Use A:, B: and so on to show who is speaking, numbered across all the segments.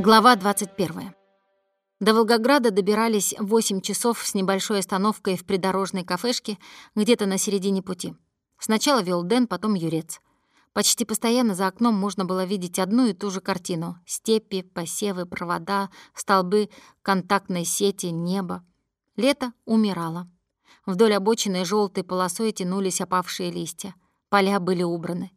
A: Глава 21. До Волгограда добирались 8 часов с небольшой остановкой в придорожной кафешке где-то на середине пути. Сначала вел Дэн, потом Юрец. Почти постоянно за окном можно было видеть одну и ту же картину — степи, посевы, провода, столбы контактной сети, небо. Лето умирало. Вдоль обочины желтой полосой тянулись опавшие листья. Поля были убраны.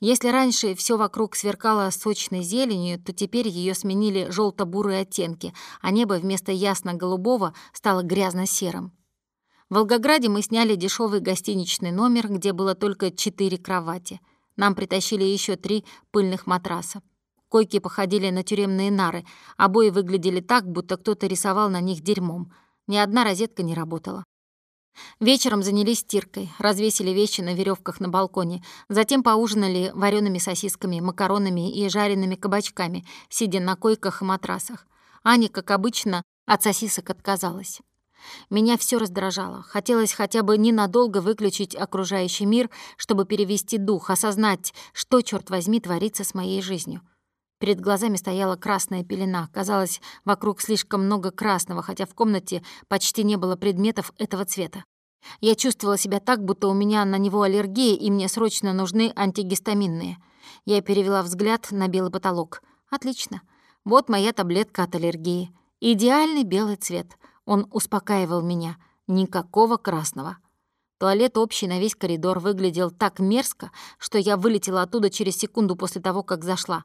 A: Если раньше все вокруг сверкало сочной зеленью, то теперь ее сменили желто бурые оттенки, а небо вместо ясно-голубого стало грязно-серым. В Волгограде мы сняли дешевый гостиничный номер, где было только четыре кровати. Нам притащили еще три пыльных матраса. Койки походили на тюремные нары, обои выглядели так, будто кто-то рисовал на них дерьмом. Ни одна розетка не работала. Вечером занялись стиркой, развесили вещи на веревках на балконе, затем поужинали вареными сосисками, макаронами и жареными кабачками, сидя на койках и матрасах. Аня, как обычно, от сосисок отказалась. Меня все раздражало. Хотелось хотя бы ненадолго выключить окружающий мир, чтобы перевести дух, осознать, что, черт возьми, творится с моей жизнью. Перед глазами стояла красная пелена. Казалось, вокруг слишком много красного, хотя в комнате почти не было предметов этого цвета. Я чувствовала себя так, будто у меня на него аллергия, и мне срочно нужны антигистаминные. Я перевела взгляд на белый потолок. Отлично. Вот моя таблетка от аллергии. Идеальный белый цвет. Он успокаивал меня. Никакого красного. Туалет общий на весь коридор выглядел так мерзко, что я вылетела оттуда через секунду после того, как зашла.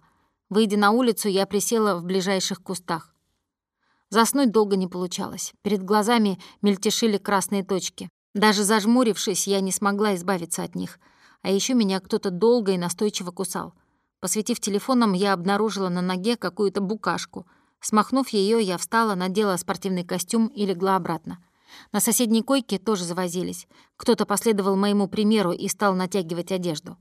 A: Выйдя на улицу, я присела в ближайших кустах. Заснуть долго не получалось. Перед глазами мельтешили красные точки. Даже зажмурившись, я не смогла избавиться от них. А еще меня кто-то долго и настойчиво кусал. Посветив телефоном, я обнаружила на ноге какую-то букашку. Смахнув ее, я встала, надела спортивный костюм и легла обратно. На соседней койке тоже завозились. Кто-то последовал моему примеру и стал натягивать одежду.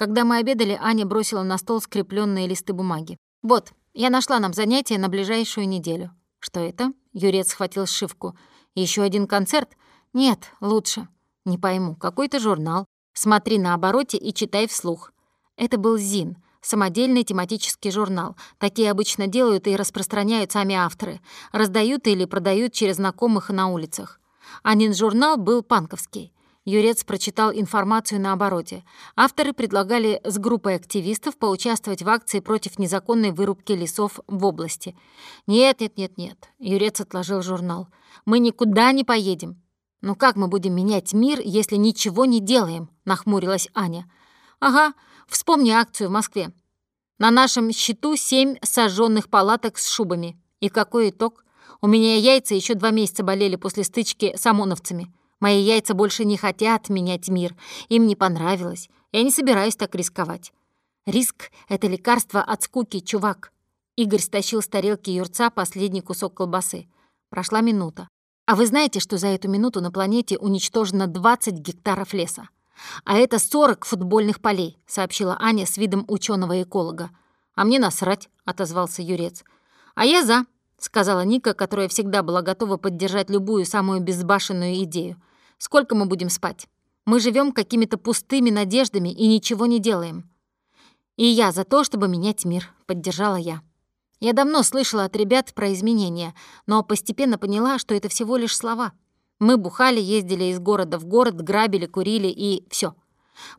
A: Когда мы обедали, Аня бросила на стол скрепленные листы бумаги. «Вот, я нашла нам занятие на ближайшую неделю». «Что это?» — Юрец схватил сшивку. Еще один концерт?» «Нет, лучше». «Не пойму, какой-то журнал. Смотри на обороте и читай вслух». Это был ЗИН, самодельный тематический журнал. Такие обычно делают и распространяют сами авторы. Раздают или продают через знакомых на улицах. Анин журнал был панковский. Юрец прочитал информацию на обороте. Авторы предлагали с группой активистов поучаствовать в акции против незаконной вырубки лесов в области. «Нет, нет, нет, нет», — Юрец отложил журнал. «Мы никуда не поедем. «Ну как мы будем менять мир, если ничего не делаем?» — нахмурилась Аня. «Ага, вспомни акцию в Москве. На нашем счету семь сожженных палаток с шубами. И какой итог? У меня яйца еще два месяца болели после стычки с ОМОНовцами. Мои яйца больше не хотят менять мир. Им не понравилось. Я не собираюсь так рисковать. Риск — это лекарство от скуки, чувак». Игорь стащил с тарелки юрца последний кусок колбасы. Прошла минута. А вы знаете, что за эту минуту на планете уничтожено 20 гектаров леса? А это 40 футбольных полей, сообщила Аня с видом ученого эколога А мне насрать, отозвался Юрец. А я за, сказала Ника, которая всегда была готова поддержать любую самую безбашенную идею. Сколько мы будем спать? Мы живем какими-то пустыми надеждами и ничего не делаем. И я за то, чтобы менять мир, поддержала я. Я давно слышала от ребят про изменения, но постепенно поняла, что это всего лишь слова. Мы бухали, ездили из города в город, грабили, курили и все.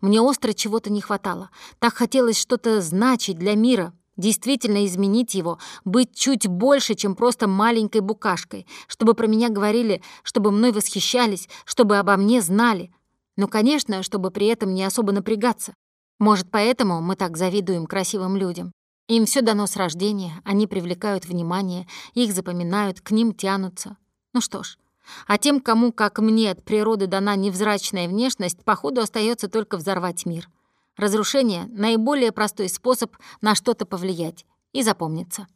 A: Мне остро чего-то не хватало. Так хотелось что-то значить для мира, действительно изменить его, быть чуть больше, чем просто маленькой букашкой, чтобы про меня говорили, чтобы мной восхищались, чтобы обо мне знали. Но, конечно, чтобы при этом не особо напрягаться. Может, поэтому мы так завидуем красивым людям. Им все дано с рождения, они привлекают внимание, их запоминают, к ним тянутся. Ну что ж, а тем, кому, как мне, от природы дана невзрачная внешность, походу остается только взорвать мир. Разрушение — наиболее простой способ на что-то повлиять и запомниться.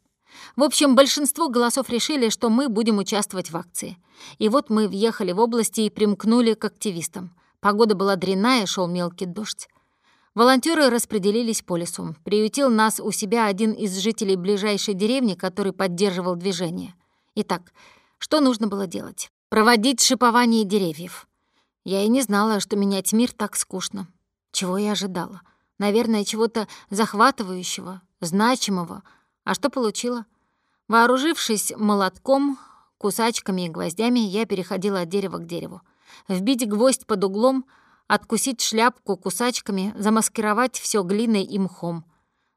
A: В общем, большинство голосов решили, что мы будем участвовать в акции. И вот мы въехали в области и примкнули к активистам. Погода была дрянная, шел мелкий дождь. Волонтеры распределились по лесу. Приютил нас у себя один из жителей ближайшей деревни, который поддерживал движение. Итак, что нужно было делать? Проводить шипование деревьев. Я и не знала, что менять мир так скучно. Чего я ожидала? Наверное, чего-то захватывающего, значимого. А что получила? Вооружившись молотком, кусачками и гвоздями, я переходила от дерева к дереву. Вбить гвоздь под углом, откусить шляпку кусачками, замаскировать все глиной и мхом.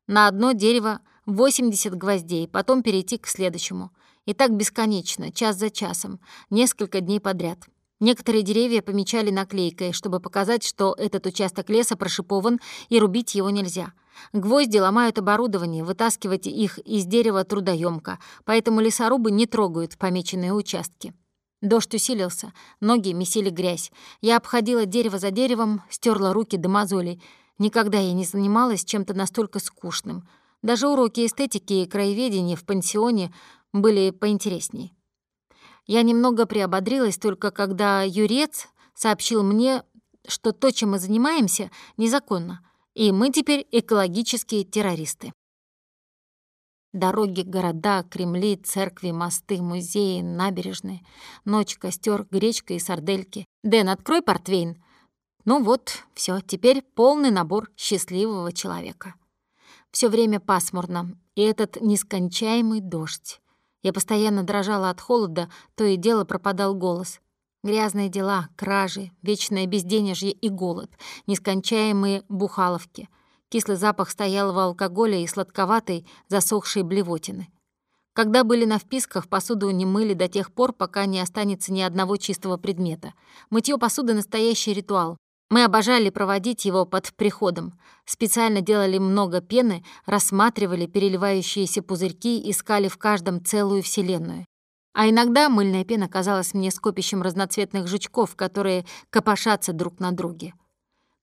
A: На одно дерево 80 гвоздей, потом перейти к следующему. И так бесконечно, час за часом, несколько дней подряд. Некоторые деревья помечали наклейкой, чтобы показать, что этот участок леса прошипован и рубить его нельзя. Гвозди ломают оборудование, вытаскивать их из дерева трудоемко, поэтому лесорубы не трогают помеченные участки. Дождь усилился, ноги месили грязь. Я обходила дерево за деревом, стерла руки до мозолей. Никогда я не занималась чем-то настолько скучным. Даже уроки эстетики и краеведения в пансионе были поинтересней. Я немного приободрилась только когда Юрец сообщил мне, что то, чем мы занимаемся, незаконно, и мы теперь экологические террористы. Дороги, города, кремли, церкви, мосты, музеи, набережные, ночь, костер, гречка и сардельки. Дэн, открой портвейн. Ну вот, все, теперь полный набор счастливого человека. Все время пасмурно, и этот нескончаемый дождь. Я постоянно дрожала от холода, то и дело пропадал голос. Грязные дела, кражи, вечное безденежье и голод, нескончаемые бухаловки. Кислый запах стоялого алкоголя и сладковатой, засохшей блевотины. Когда были на вписках, посуду не мыли до тех пор, пока не останется ни одного чистого предмета. Мытье посуды — настоящий ритуал. Мы обожали проводить его под приходом. Специально делали много пены, рассматривали переливающиеся пузырьки, искали в каждом целую вселенную. А иногда мыльная пена казалась мне скопищем разноцветных жучков, которые копошатся друг на друге.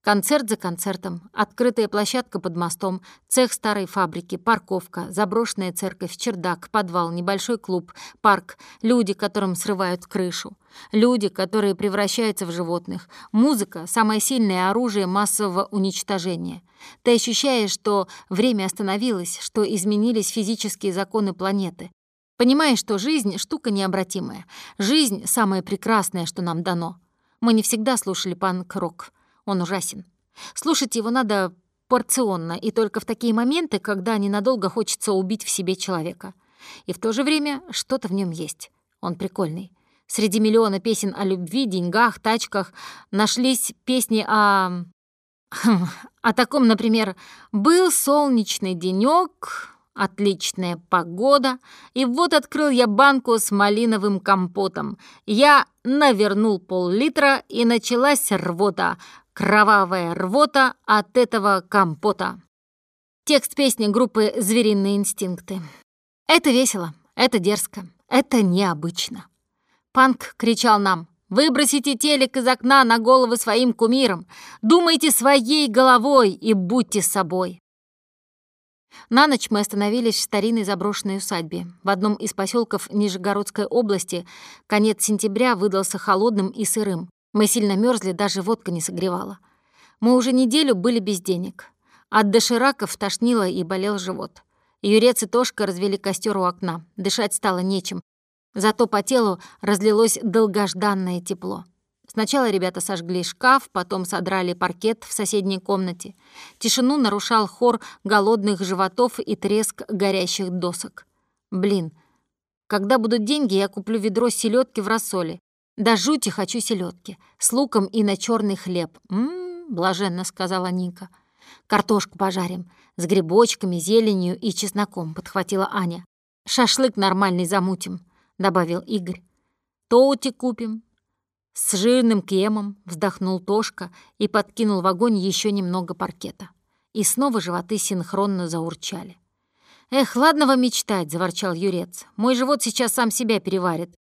A: Концерт за концертом, открытая площадка под мостом, цех старой фабрики, парковка, заброшенная церковь, чердак, подвал, небольшой клуб, парк, люди, которым срывают крышу, люди, которые превращаются в животных, музыка — самое сильное оружие массового уничтожения. Ты ощущаешь, что время остановилось, что изменились физические законы планеты. Понимаешь, что жизнь — штука необратимая. Жизнь — самое прекрасное, что нам дано. Мы не всегда слушали панк-рок — он ужасен. Слушать его надо порционно и только в такие моменты, когда ненадолго хочется убить в себе человека. И в то же время что-то в нем есть. Он прикольный. Среди миллиона песен о любви, деньгах, тачках нашлись песни о... О таком, например, «Был солнечный денёк, отличная погода, и вот открыл я банку с малиновым компотом. Я навернул пол-литра, и началась рвота. Кровавая рвота от этого компота. Текст песни группы «Звериные инстинкты». Это весело, это дерзко, это необычно. Панк кричал нам «Выбросите телек из окна на головы своим кумирам! Думайте своей головой и будьте собой!» На ночь мы остановились в старинной заброшенной усадьбе. В одном из поселков Нижегородской области конец сентября выдался холодным и сырым. Мы сильно мерзли, даже водка не согревала. Мы уже неделю были без денег. От дошираков тошнило и болел живот. Юрец и Тошка развели костер у окна. Дышать стало нечем. Зато по телу разлилось долгожданное тепло. Сначала ребята сожгли шкаф, потом содрали паркет в соседней комнате. Тишину нарушал хор голодных животов и треск горящих досок. Блин, когда будут деньги, я куплю ведро селедки в рассоле. Да жути хочу селедки с луком и на черный хлеб. Ммм, блаженно сказала Ника. Картошку пожарим с грибочками, зеленью и чесноком, подхватила Аня. Шашлык нормальный замутим, добавил Игорь. Тоути купим. С жирным кремом вздохнул Тошка и подкинул в огонь еще немного паркета. И снова животы синхронно заурчали. «Эх, ладно вам мечтать», — заворчал Юрец. «Мой живот сейчас сам себя переварит.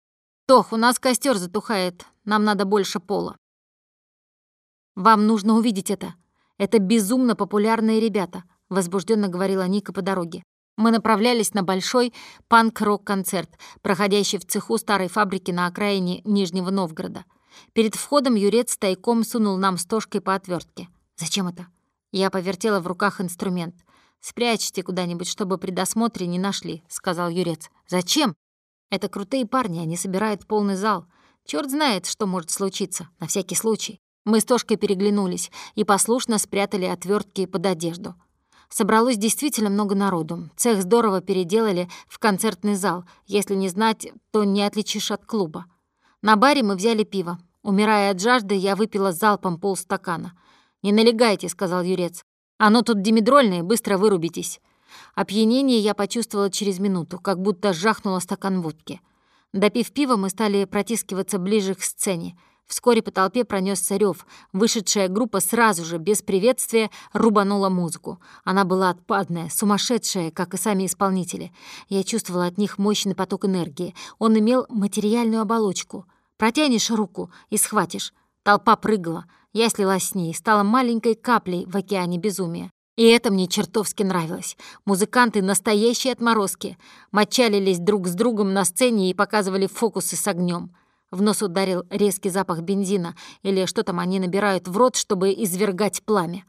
A: «Тох, у нас костер затухает. Нам надо больше пола». «Вам нужно увидеть это. Это безумно популярные ребята», — возбужденно говорила Ника по дороге. Мы направлялись на большой панк-рок-концерт, проходящий в цеху старой фабрики на окраине Нижнего Новгорода. Перед входом Юрец тайком сунул нам стошкой по отвертке. «Зачем это?» Я повертела в руках инструмент. «Спрячьте куда-нибудь, чтобы при досмотре не нашли», — сказал Юрец. «Зачем?» Это крутые парни, они собирают полный зал. Черт знает, что может случиться, на всякий случай. Мы с Тошкой переглянулись и послушно спрятали отвертки под одежду. Собралось действительно много народу. Цех здорово переделали в концертный зал. Если не знать, то не отличишь от клуба. На баре мы взяли пиво. Умирая от жажды, я выпила залпом полстакана. «Не налегайте», — сказал Юрец. «Оно тут димедрольное, быстро вырубитесь». Опьянение я почувствовала через минуту, как будто жахнула стакан водки. Допив пива, мы стали протискиваться ближе к сцене. Вскоре по толпе пронесся рев. Вышедшая группа сразу же, без приветствия, рубанула музыку. Она была отпадная, сумасшедшая, как и сами исполнители. Я чувствовала от них мощный поток энергии. Он имел материальную оболочку. Протянешь руку и схватишь. Толпа прыгала. Я слилась с ней, стала маленькой каплей в океане безумия. И это мне чертовски нравилось. Музыканты — настоящие отморозки. Мочалились друг с другом на сцене и показывали фокусы с огнем. В нос ударил резкий запах бензина, или что там они набирают в рот, чтобы извергать пламя.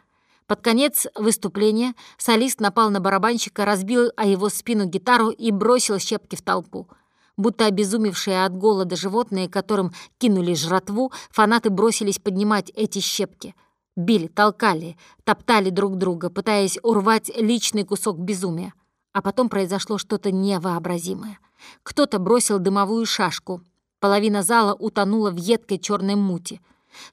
A: Под конец выступления солист напал на барабанщика, разбил о его спину гитару и бросил щепки в толпу. Будто обезумевшие от голода животные, которым кинули жратву, фанаты бросились поднимать эти щепки. Били, толкали, топтали друг друга, пытаясь урвать личный кусок безумия. А потом произошло что-то невообразимое. Кто-то бросил дымовую шашку, Половина зала утонула в едкой черной мути.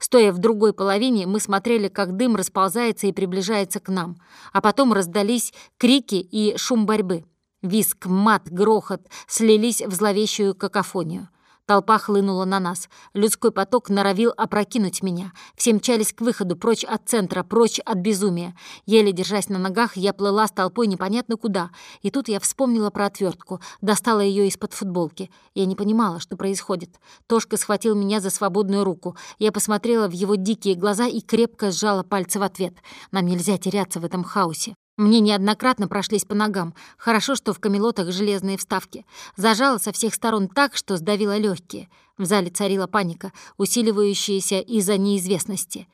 A: Стоя в другой половине, мы смотрели, как дым расползается и приближается к нам, а потом раздались крики и шум борьбы. Виск, мат, грохот слились в зловещую какофонию — Толпа хлынула на нас. Людской поток норовил опрокинуть меня. Все мчались к выходу, прочь от центра, прочь от безумия. Еле держась на ногах, я плыла с толпой непонятно куда. И тут я вспомнила про отвертку, достала ее из-под футболки. Я не понимала, что происходит. Тошка схватил меня за свободную руку. Я посмотрела в его дикие глаза и крепко сжала пальцы в ответ. Нам нельзя теряться в этом хаосе. Мне неоднократно прошлись по ногам. Хорошо, что в камелотах железные вставки. Зажало со всех сторон так, что сдавило легкие. В зале царила паника, усиливающаяся из-за неизвестности.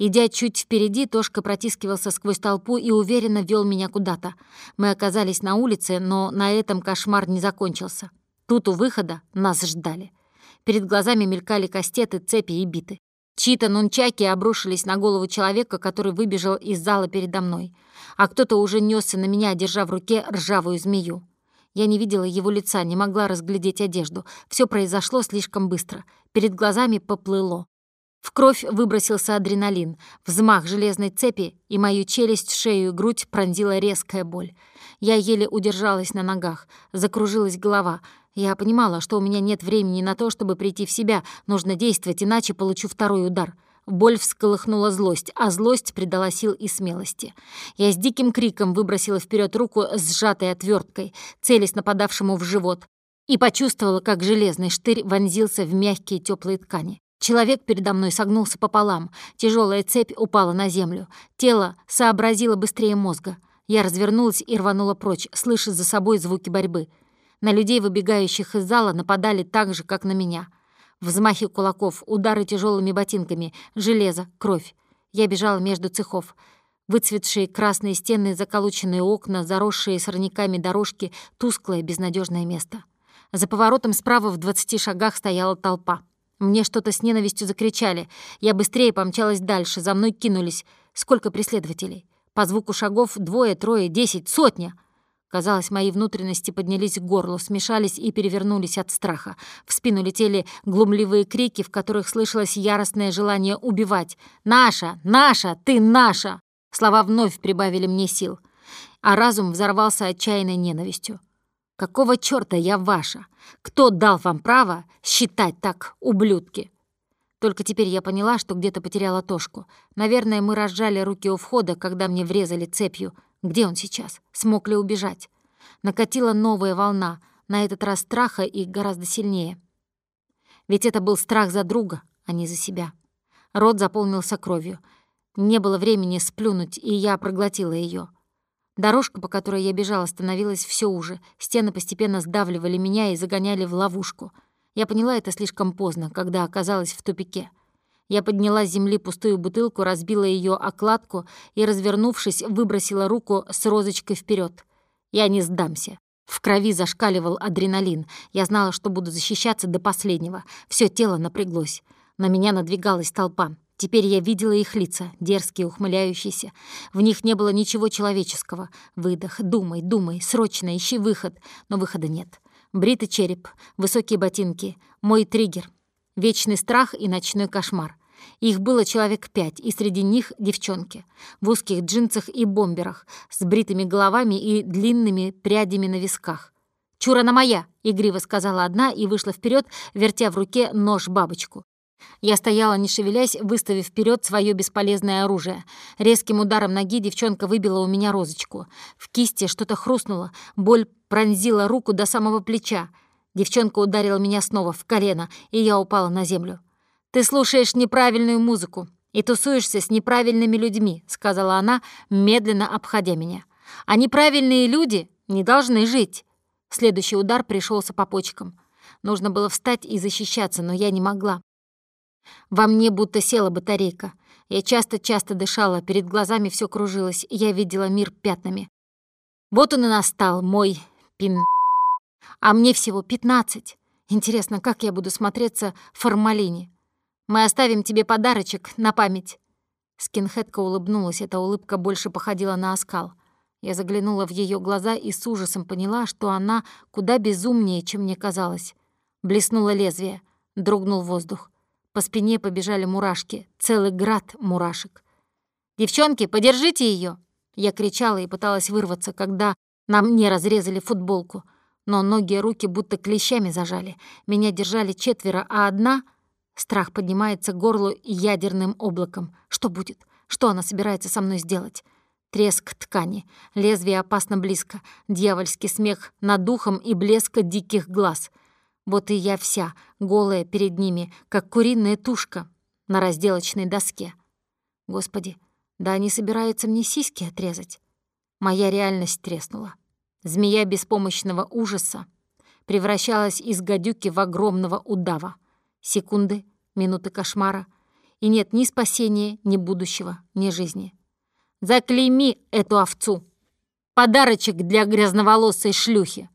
A: Идя чуть впереди, Тошка протискивался сквозь толпу и уверенно вел меня куда-то. Мы оказались на улице, но на этом кошмар не закончился. Тут у выхода нас ждали. Перед глазами мелькали кастеты, цепи и биты. Чьи-то нунчаки обрушились на голову человека, который выбежал из зала передо мной, а кто-то уже несся на меня, держа в руке ржавую змею. Я не видела его лица, не могла разглядеть одежду. Все произошло слишком быстро. Перед глазами поплыло. В кровь выбросился адреналин. Взмах железной цепи, и мою челюсть, шею и грудь пронзила резкая боль. Я еле удержалась на ногах. Закружилась голова. Я понимала, что у меня нет времени на то, чтобы прийти в себя. Нужно действовать, иначе получу второй удар. Боль всколыхнула злость, а злость придала сил и смелости. Я с диким криком выбросила вперед руку с сжатой отверткой, целясь нападавшему в живот, и почувствовала, как железный штырь вонзился в мягкие теплые ткани. Человек передо мной согнулся пополам, тяжелая цепь упала на землю. Тело сообразило быстрее мозга. Я развернулась и рванула прочь, слыша за собой звуки борьбы — на людей, выбегающих из зала, нападали так же, как на меня. Взмахи кулаков, удары тяжелыми ботинками, железо, кровь. Я бежала между цехов. Выцветшие красные стены, заколоченные окна, заросшие сорняками дорожки, тусклое, безнадежное место. За поворотом справа в двадцати шагах стояла толпа. Мне что-то с ненавистью закричали. Я быстрее помчалась дальше, за мной кинулись. Сколько преследователей? По звуку шагов двое, трое, десять, сотня — Казалось, мои внутренности поднялись к горлу, смешались и перевернулись от страха. В спину летели глумливые крики, в которых слышалось яростное желание убивать. «Наша! Наша! Ты наша!» Слова вновь прибавили мне сил, а разум взорвался отчаянной ненавистью. «Какого чёрта я ваша? Кто дал вам право считать так, ублюдки?» Только теперь я поняла, что где-то потеряла Тошку. Наверное, мы разжали руки у входа, когда мне врезали цепью — где он сейчас? Смог ли убежать? Накатила новая волна, на этот раз страха и гораздо сильнее. Ведь это был страх за друга, а не за себя. Рот заполнился кровью. Не было времени сплюнуть, и я проглотила ее. Дорожка, по которой я бежала, становилась все уже. Стены постепенно сдавливали меня и загоняли в ловушку. Я поняла это слишком поздно, когда оказалась в тупике. Я подняла с земли пустую бутылку, разбила ее окладку и, развернувшись, выбросила руку с розочкой вперед. Я не сдамся. В крови зашкаливал адреналин. Я знала, что буду защищаться до последнего. Все тело напряглось. На меня надвигалась толпа. Теперь я видела их лица, дерзкие, ухмыляющиеся. В них не было ничего человеческого. Выдох, думай, думай, срочно ищи выход. Но выхода нет. Бритый череп, высокие ботинки, мой триггер. Вечный страх и ночной кошмар. Их было человек пять, и среди них девчонки. В узких джинсах и бомберах, с бритыми головами и длинными прядями на висках. «Чура на моя!» — игриво сказала одна и вышла вперед, вертя в руке нож-бабочку. Я стояла, не шевелясь, выставив вперед свое бесполезное оружие. Резким ударом ноги девчонка выбила у меня розочку. В кисти что-то хрустнуло, боль пронзила руку до самого плеча. Девчонка ударила меня снова в колено, и я упала на землю. «Ты слушаешь неправильную музыку и тусуешься с неправильными людьми», сказала она, медленно обходя меня. «А неправильные люди не должны жить». Следующий удар пришелся по почкам. Нужно было встать и защищаться, но я не могла. Во мне будто села батарейка. Я часто-часто дышала, перед глазами все кружилось, я видела мир пятнами. Вот он и настал, мой пин... А мне всего пятнадцать. Интересно, как я буду смотреться в формалине? Мы оставим тебе подарочек на память». Скинхедка улыбнулась, эта улыбка больше походила на оскал. Я заглянула в ее глаза и с ужасом поняла, что она куда безумнее, чем мне казалось. Блеснуло лезвие, дрогнул воздух. По спине побежали мурашки, целый град мурашек. «Девчонки, подержите ее! Я кричала и пыталась вырваться, когда нам не разрезали футболку. Но ноги и руки будто клещами зажали. Меня держали четверо, а одна... Страх поднимается к горлу ядерным облаком. Что будет? Что она собирается со мной сделать? Треск ткани, лезвие опасно близко, дьявольский смех над духом и блеск диких глаз — вот и я вся, голая перед ними, как куриная тушка на разделочной доске. Господи, да они собираются мне сиськи отрезать. Моя реальность треснула. Змея беспомощного ужаса превращалась из гадюки в огромного удава. Секунды, минуты кошмара. И нет ни спасения, ни будущего, ни жизни. Заклейми эту овцу. Подарочек для грязноволосой шлюхи.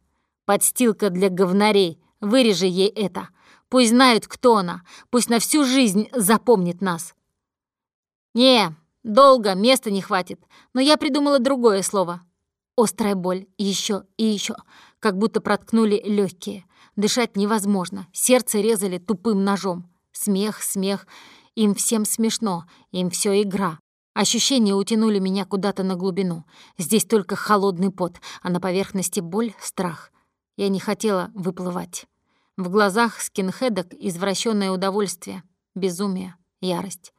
A: Подстилка для говнарей, Вырежи ей это. Пусть знают, кто она. Пусть на всю жизнь запомнит нас. Не, долго, места не хватит. Но я придумала другое слово. Острая боль. Еще и еще. Как будто проткнули легкие. Дышать невозможно. Сердце резали тупым ножом. Смех, смех. Им всем смешно. Им все игра. Ощущения утянули меня куда-то на глубину. Здесь только холодный пот, а на поверхности боль, страх. Я не хотела выплывать. В глазах скинхедок извращенное удовольствие, безумие, ярость.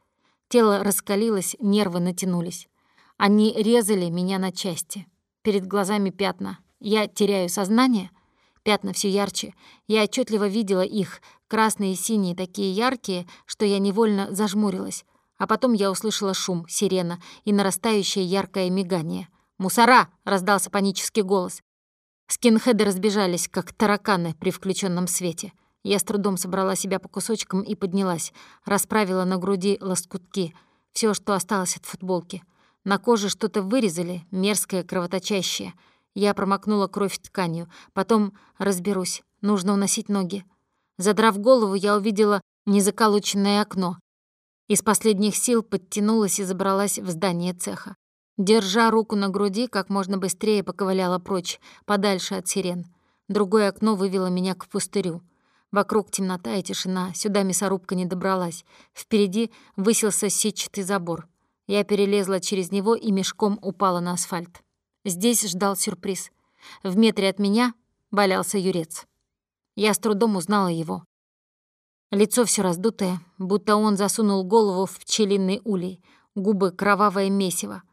A: Тело раскалилось, нервы натянулись. Они резали меня на части. Перед глазами пятна. Я теряю сознание. Пятна все ярче. Я отчетливо видела их, красные и синие, такие яркие, что я невольно зажмурилась. А потом я услышала шум, сирена и нарастающее яркое мигание. «Мусора!» — раздался панический голос. Скинхеды разбежались, как тараканы при включенном свете. Я с трудом собрала себя по кусочкам и поднялась, расправила на груди лоскутки, все, что осталось от футболки. На коже что-то вырезали, мерзкое, кровоточащее. Я промокнула кровь тканью, потом разберусь, нужно уносить ноги. Задрав голову, я увидела незаколоченное окно. Из последних сил подтянулась и забралась в здание цеха. Держа руку на груди, как можно быстрее поковыляла прочь, подальше от сирен. Другое окно вывело меня к пустырю. Вокруг темнота и тишина, сюда мясорубка не добралась. Впереди высился сетчатый забор. Я перелезла через него и мешком упала на асфальт. Здесь ждал сюрприз. В метре от меня валялся юрец. Я с трудом узнала его. Лицо все раздутое, будто он засунул голову в пчелиный улей, губы кровавое месиво.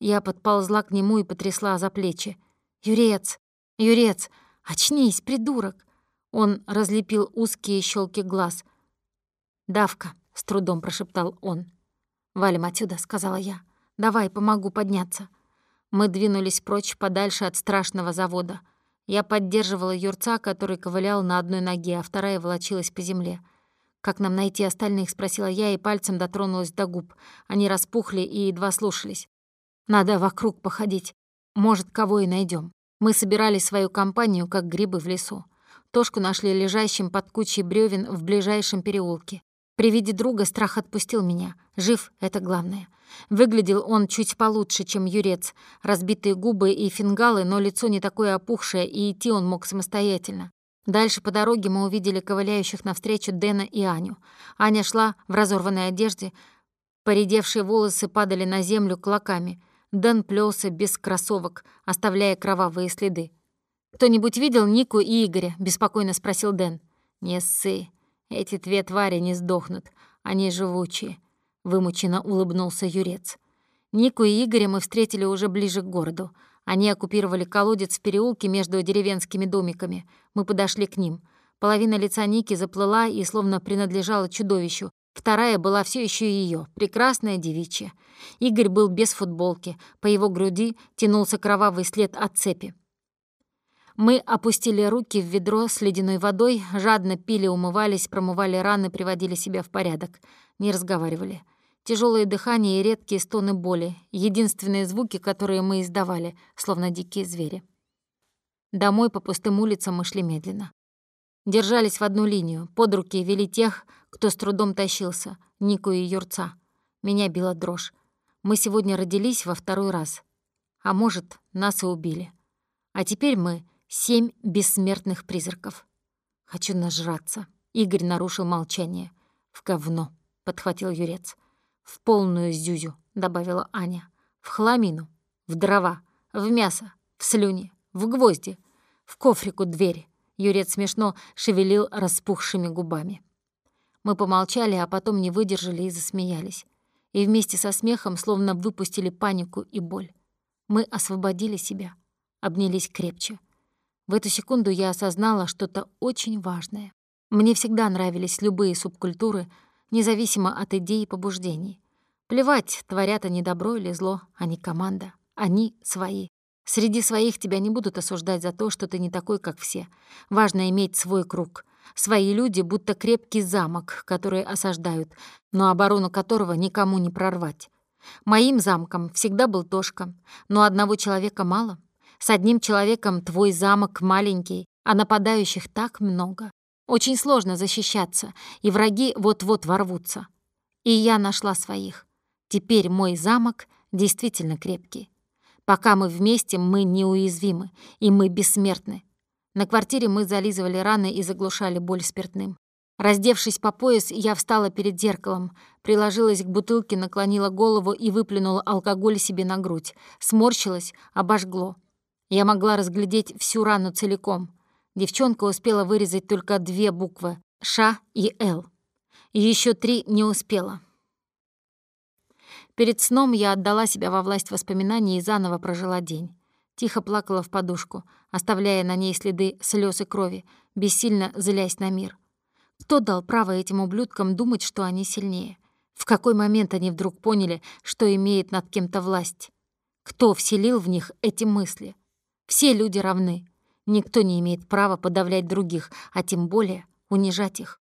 A: Я подползла к нему и потрясла за плечи. «Юрец! Юрец! Очнись, придурок!» Он разлепил узкие щелки глаз. «Давка!» — с трудом прошептал он. «Валим отсюда», — сказала я. «Давай, помогу подняться». Мы двинулись прочь подальше от страшного завода. Я поддерживала юрца, который ковылял на одной ноге, а вторая волочилась по земле. «Как нам найти остальных?» — спросила я и пальцем дотронулась до губ. Они распухли и едва слушались. Надо вокруг походить. Может, кого и найдем. Мы собирали свою компанию, как грибы в лесу. Тошку нашли лежащим под кучей бревен в ближайшем переулке. При виде друга страх отпустил меня. Жив — это главное. Выглядел он чуть получше, чем юрец. Разбитые губы и фингалы, но лицо не такое опухшее, и идти он мог самостоятельно. Дальше по дороге мы увидели ковыляющих навстречу Дэна и Аню. Аня шла в разорванной одежде, поредевшие волосы падали на землю клоками. Дэн плелся без кроссовок, оставляя кровавые следы. «Кто-нибудь видел Нику и Игоря?» — беспокойно спросил Дэн. «Не ссы. Эти две твари не сдохнут. Они живучие», — вымученно улыбнулся Юрец. Нику и Игоря мы встретили уже ближе к городу. Они оккупировали колодец в переулке между деревенскими домиками. Мы подошли к ним. Половина лица Ники заплыла и словно принадлежала чудовищу. Вторая была все еще ее, прекрасная девичья. Игорь был без футболки. По его груди тянулся кровавый след от цепи. Мы опустили руки в ведро с ледяной водой, жадно пили, умывались, промывали раны, приводили себя в порядок. Не разговаривали. Тяжелое дыхание и редкие стоны боли — единственные звуки, которые мы издавали, словно дикие звери. Домой по пустым улицам мы шли медленно. Держались в одну линию, под руки вели тех, кто с трудом тащился, Нику и Юрца. Меня била дрожь. Мы сегодня родились во второй раз. А может, нас и убили. А теперь мы Семь бессмертных призраков. Хочу нажраться. Игорь нарушил молчание. В говно, подхватил Юрец. В полную зюзю, добавила Аня. В хламину, в дрова, в мясо, в слюни, в гвозди, в кофрику двери. Юрец смешно шевелил распухшими губами. Мы помолчали, а потом не выдержали и засмеялись. И вместе со смехом словно выпустили панику и боль. Мы освободили себя, обнялись крепче — в эту секунду я осознала что-то очень важное. Мне всегда нравились любые субкультуры, независимо от идей и побуждений. Плевать, творят они добро или зло, они команда, они свои. Среди своих тебя не будут осуждать за то, что ты не такой, как все. Важно иметь свой круг. Свои люди будто крепкий замок, который осаждают, но оборону которого никому не прорвать. Моим замком всегда был Тошка, но одного человека мало — с одним человеком твой замок маленький, а нападающих так много. Очень сложно защищаться, и враги вот-вот ворвутся. И я нашла своих. Теперь мой замок действительно крепкий. Пока мы вместе, мы неуязвимы, и мы бессмертны. На квартире мы зализывали раны и заглушали боль спиртным. Раздевшись по пояс, я встала перед зеркалом, приложилась к бутылке, наклонила голову и выплюнула алкоголь себе на грудь. Сморщилась, обожгло. Я могла разглядеть всю рану целиком. Девчонка успела вырезать только две буквы — «Ш» и «Л». Еще три не успела. Перед сном я отдала себя во власть воспоминаний и заново прожила день. Тихо плакала в подушку, оставляя на ней следы слез и крови, бессильно злясь на мир. Кто дал право этим ублюдкам думать, что они сильнее? В какой момент они вдруг поняли, что имеет над кем-то власть? Кто вселил в них эти мысли? Все люди равны. Никто не имеет права подавлять других, а тем более унижать их.